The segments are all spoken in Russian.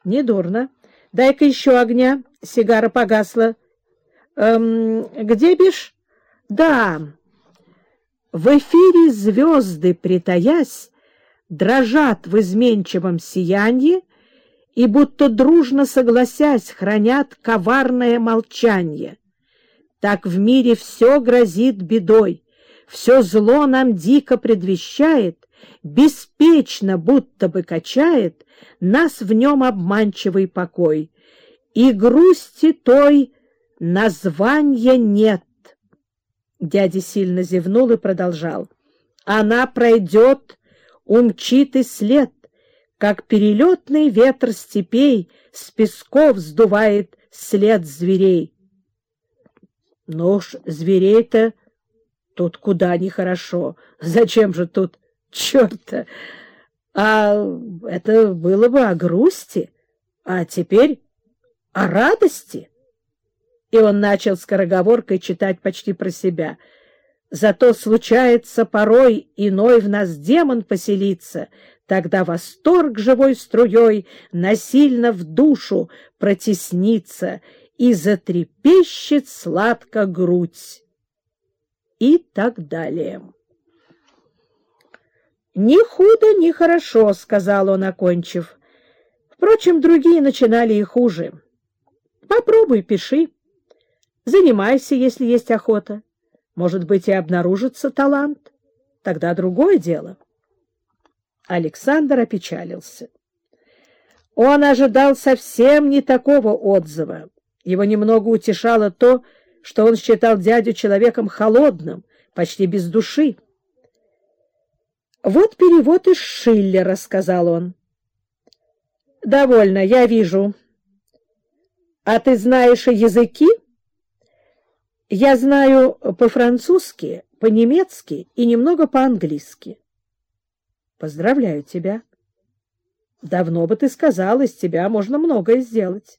— Недурно. Дай-ка еще огня. Сигара погасла. Эм, где бишь? Да. В эфире звезды, притаясь, дрожат в изменчивом сиянии и, будто дружно согласясь, хранят коварное молчание. Так в мире все грозит бедой, все зло нам дико предвещает, беспечно будто бы качает нас в нем обманчивый покой, и грусти той названия нет. Дядя сильно зевнул и продолжал. Она пройдет, умчит и след, как перелетный ветер степей с песков сдувает след зверей. Ну уж зверей-то тут куда нехорошо. Зачем же тут черта? А это было бы о грусти, а теперь о радости. И он начал скороговоркой читать почти про себя. Зато случается порой иной в нас демон поселиться, тогда восторг живой струей насильно в душу протеснится и затрепещет сладко грудь. И так далее. «Ни худо, ни хорошо», — сказал он, окончив. Впрочем, другие начинали и хуже. «Попробуй, пиши. Занимайся, если есть охота. Может быть, и обнаружится талант. Тогда другое дело». Александр опечалился. Он ожидал совсем не такого отзыва. Его немного утешало то, что он считал дядю человеком холодным, почти без души. «Вот перевод из Шиллера», — сказал он. «Довольно, я вижу. А ты знаешь языки?» «Я знаю по-французски, по-немецки и немного по-английски». «Поздравляю тебя. Давно бы ты сказал, из тебя можно многое сделать».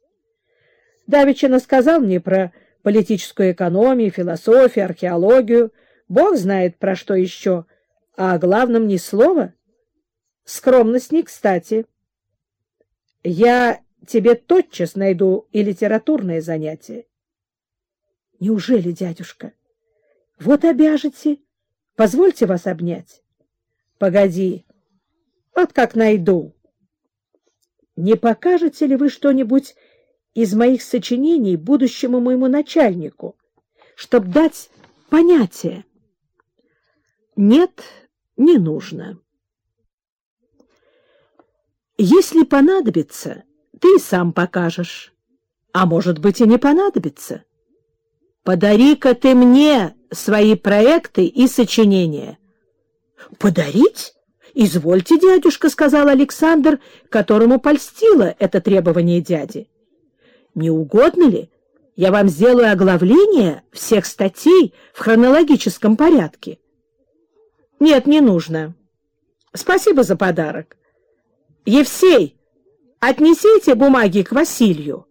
Давичина сказал мне про политическую экономию, философию, археологию. Бог знает, про что еще — а о главном ни слова. Скромность не кстати. Я тебе тотчас найду и литературное занятие. Неужели, дядюшка? Вот обяжете. Позвольте вас обнять. Погоди. Вот как найду. Не покажете ли вы что-нибудь из моих сочинений будущему моему начальнику, чтобы дать понятие? Нет, не нужно. Если понадобится, ты сам покажешь. А может быть и не понадобится. Подари-ка ты мне свои проекты и сочинения. Подарить? Извольте, дядюшка, сказал Александр, которому польстило это требование дяди. Не угодно ли? Я вам сделаю оглавление всех статей в хронологическом порядке. Нет, не нужно. Спасибо за подарок. Евсей, отнесите бумаги к Василию.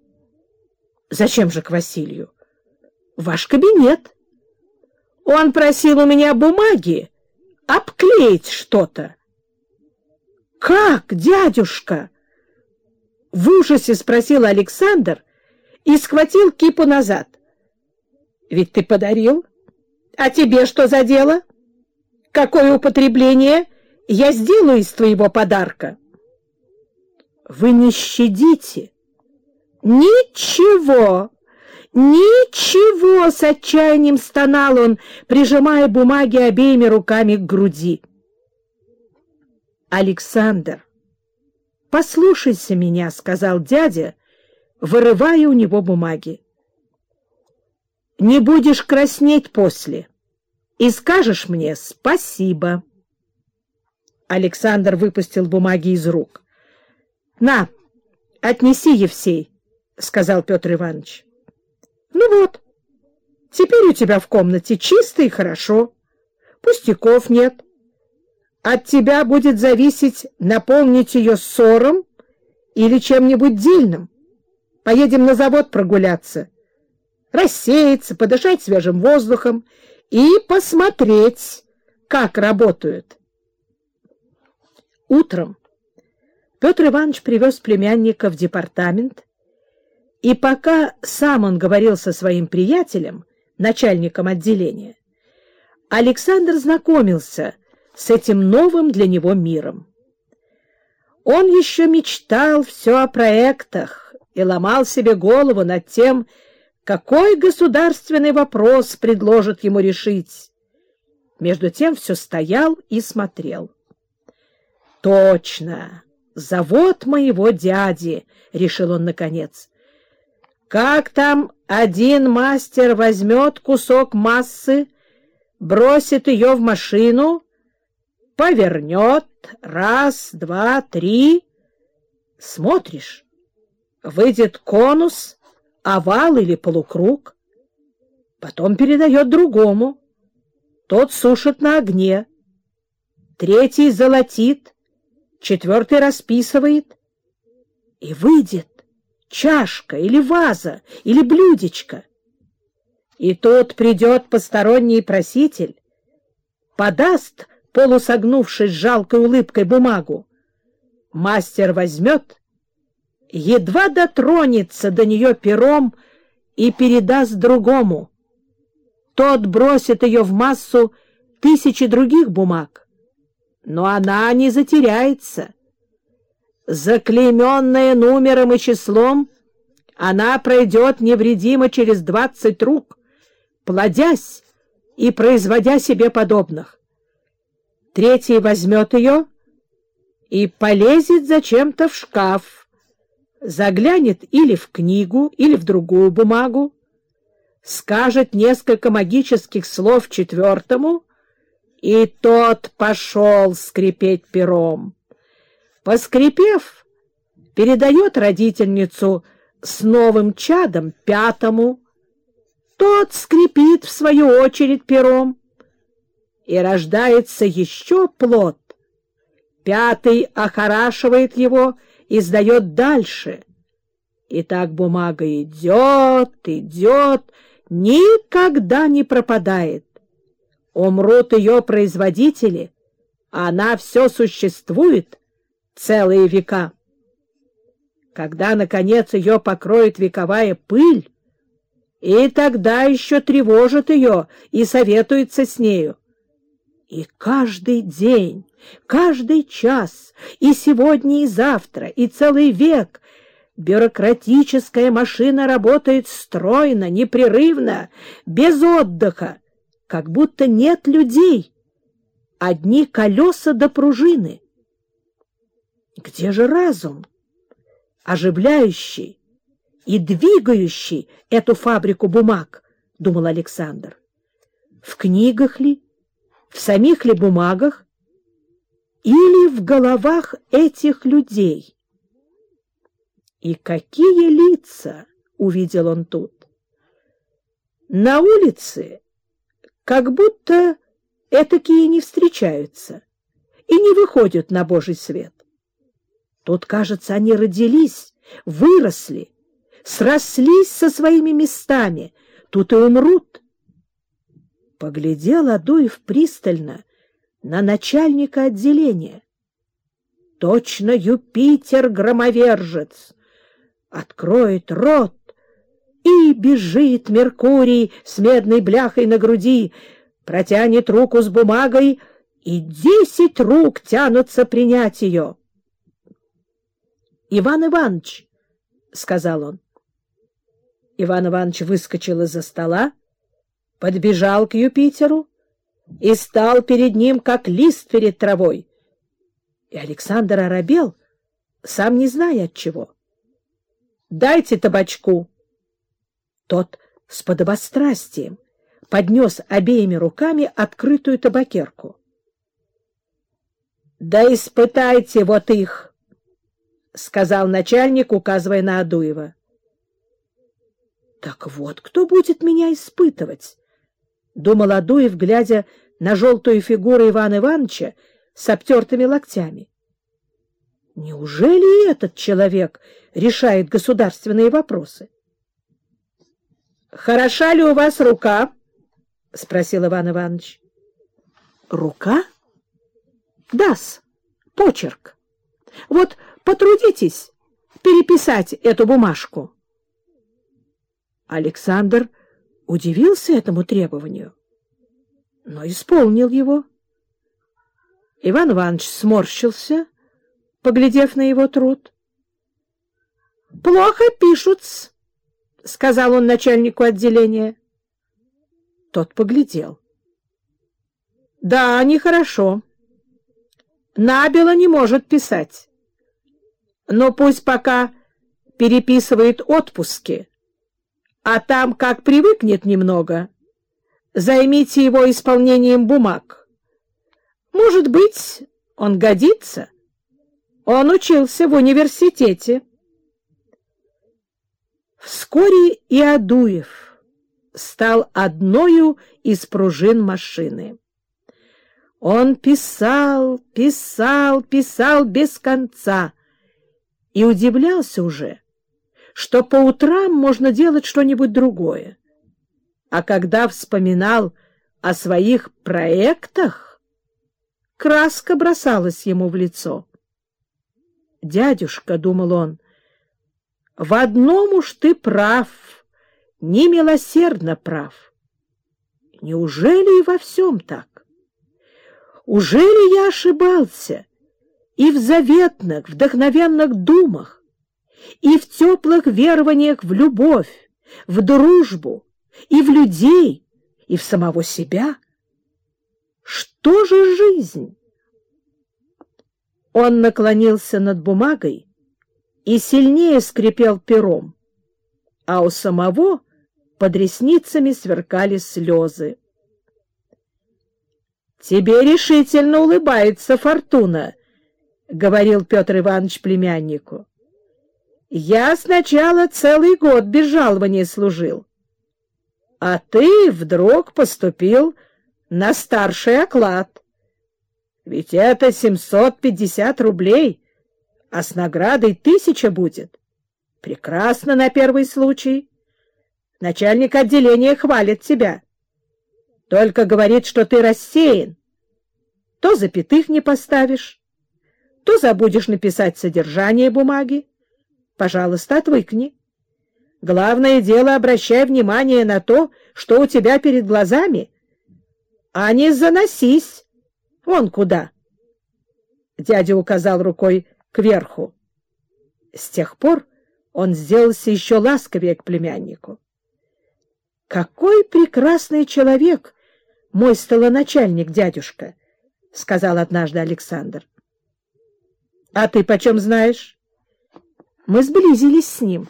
Зачем же к Василию? Ваш кабинет. Он просил у меня бумаги обклеить что-то. Как, дядюшка? В ужасе спросил Александр и схватил кипу назад. Ведь ты подарил. А тебе что за дело? — какое употребление я сделаю из твоего подарка. Вы не щадите. Ничего, ничего, с отчаянием стонал он, прижимая бумаги обеими руками к груди. Александр, послушайся меня, сказал дядя, вырывая у него бумаги. Не будешь краснеть после и скажешь мне спасибо. Александр выпустил бумаги из рук. — На, отнеси, Евсей, — сказал Петр Иванович. — Ну вот, теперь у тебя в комнате чисто и хорошо. Пустяков нет. От тебя будет зависеть, наполнить ее ссором или чем-нибудь дельным. Поедем на завод прогуляться, рассеяться, подышать свежим воздухом и посмотреть, как работают. Утром, Петр Иванович привез племянника в департамент, и пока сам он говорил со своим приятелем, начальником отделения, Александр знакомился с этим новым для него миром. Он еще мечтал все о проектах и ломал себе голову над тем, какой государственный вопрос предложат ему решить. Между тем все стоял и смотрел. «Точно! Завод моего дяди!» — решил он наконец. «Как там один мастер возьмет кусок массы, бросит ее в машину, повернет, раз, два, три. Смотришь, выйдет конус, овал или полукруг, потом передает другому, тот сушит на огне, третий золотит, четвертый расписывает, и выйдет чашка или ваза или блюдечко. И тут придет посторонний проситель, подаст полусогнувшись жалкой улыбкой бумагу. Мастер возьмет, едва дотронется до нее пером и передаст другому. Тот бросит ее в массу тысячи других бумаг, но она не затеряется. Заклейменная номером и числом, она пройдет невредимо через двадцать рук, плодясь и производя себе подобных. Третий возьмет ее и полезет зачем-то в шкаф, заглянет или в книгу, или в другую бумагу, скажет несколько магических слов четвертому, и тот пошел скрипеть пером. Поскрипев, передает родительницу с новым чадом пятому, тот скрипит в свою очередь пером, и рождается еще плод. Пятый охорашивает его и сдает дальше. И так бумага идет, идет, никогда не пропадает. Умрут ее производители, а она все существует целые века. Когда, наконец, ее покроет вековая пыль, и тогда еще тревожит ее и советуется с нею. И каждый день, каждый час, и сегодня, и завтра, и целый век бюрократическая машина работает стройно, непрерывно, без отдыха, как будто нет людей, одни колеса до пружины. Где же разум, оживляющий и двигающий эту фабрику бумаг, — думал Александр. В книгах ли? В самих ли бумагах или в головах этих людей. И какие лица увидел он тут! На улице как будто этакие не встречаются и не выходят на Божий свет. Тут, кажется, они родились, выросли, срослись со своими местами, тут и умрут. Поглядел Адуев пристально на начальника отделения. Точно Юпитер-громовержец. Откроет рот, и бежит Меркурий с медной бляхой на груди, протянет руку с бумагой, и десять рук тянутся принять ее. — Иван Иванович, — сказал он. Иван Иванович выскочил из-за стола, подбежал к Юпитеру и стал перед ним, как лист перед травой. И Александр оробел, сам не зная от чего. — Дайте табачку. Тот с подобострастием поднес обеими руками открытую табакерку. — Да испытайте вот их, — сказал начальник, указывая на Адуева. — Так вот кто будет меня испытывать? — думал Адуев, глядя на желтую фигуру Ивана Ивановича с обтертыми локтями. Неужели этот человек решает государственные вопросы? — Хороша ли у вас рука? — спросил Иван Иванович. — Рука? — Да-с, почерк. Вот потрудитесь переписать эту бумажку. Александр удивился этому требованию, но исполнил его. Иван Иванович сморщился, поглядев на его труд. — Плохо пишут — сказал он начальнику отделения. Тот поглядел. — Да, нехорошо. Набело не может писать. Но пусть пока переписывает отпуски, а там, как привыкнет немного, займите его исполнением бумаг. Может быть, он годится. Он учился в университете. Вскоре и Адуев стал одною из пружин машины. Он писал, писал, писал без конца и удивлялся уже, что по утрам можно делать что-нибудь другое. А когда вспоминал о своих проектах, краска бросалась ему в лицо. «Дядюшка», — думал он, — «в одном уж ты прав, немилосердно прав. Неужели и во всем так? Ужели я ошибался и в заветных, вдохновенных думах, и в теплых верованиях в любовь, в дружбу, и в людей, и в самого себя. Что же жизнь? Он наклонился над бумагой и сильнее скрипел пером, а у самого под ресницами сверкали слезы. — Тебе решительно улыбается фортуна, — говорил Петр Иванович племяннику. — Я сначала целый год без жалования служил, а ты вдруг поступил на старший оклад. Ведь это 750 рублей, а с наградой тысяча будет. Прекрасно на первый случай. Начальник отделения хвалит тебя. Только говорит, что ты рассеян. То запятых не поставишь, то забудешь написать содержание бумаги. Пожалуйста, отвыкни. Главное дело, обращай внимание на то, что у тебя перед глазами, а не заносись. Вон куда. Дядя указал рукой кверху. С тех пор он сделался еще ласковее к племяннику. «Какой прекрасный человек мой столоначальник, дядюшка!» — сказал однажды Александр. «А ты почем знаешь?» Мы сблизились с ним.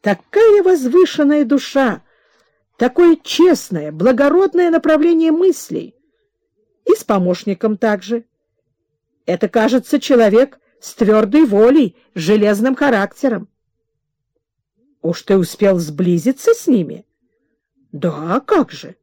Такая возвышенная душа, такое честное, благородное направление мыслей. И с помощником также. Это, кажется, человек с твердой волей, железным характером. Уж ты успел сблизиться с ними? Да, как же.